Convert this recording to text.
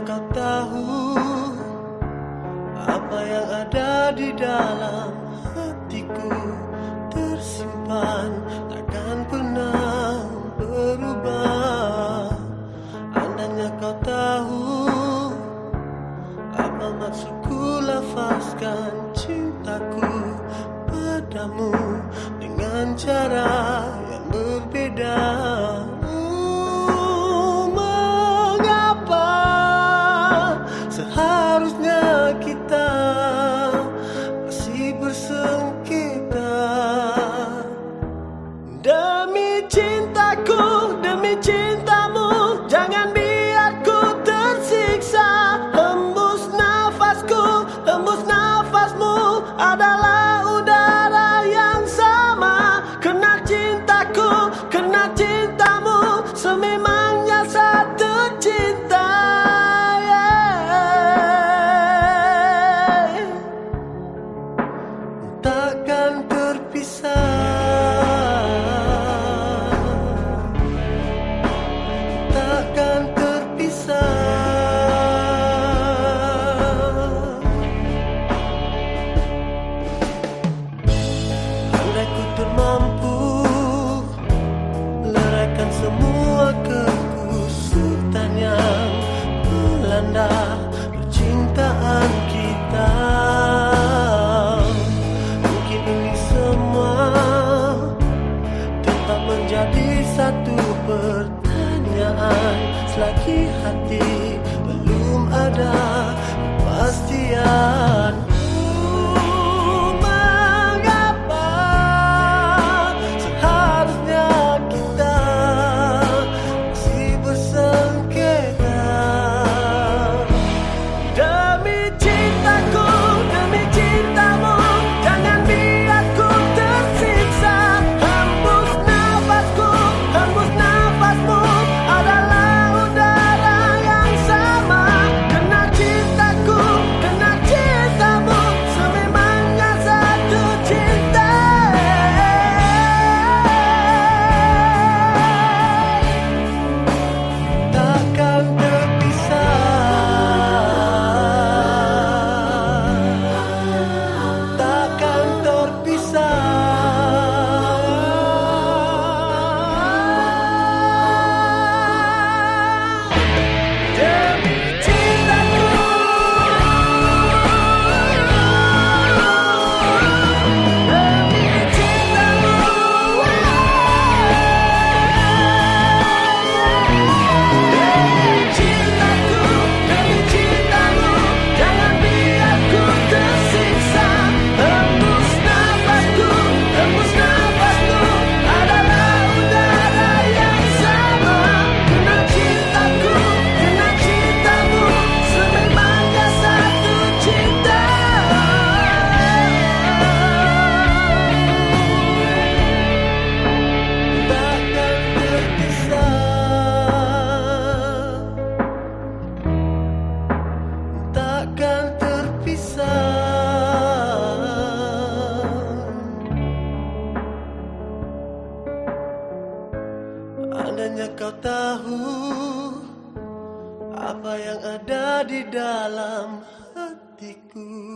kau tahu apa yang ada di dalam hatiku tersimpan. Takkan pernah berubah. Andanya kau tahu apa maksudku lafazkan cintaku padamu dengan cara seharusnya kita satu pertanyaan. Selagi hati belum ada. hanya kau tahu apa yang ada di dalam hatiku.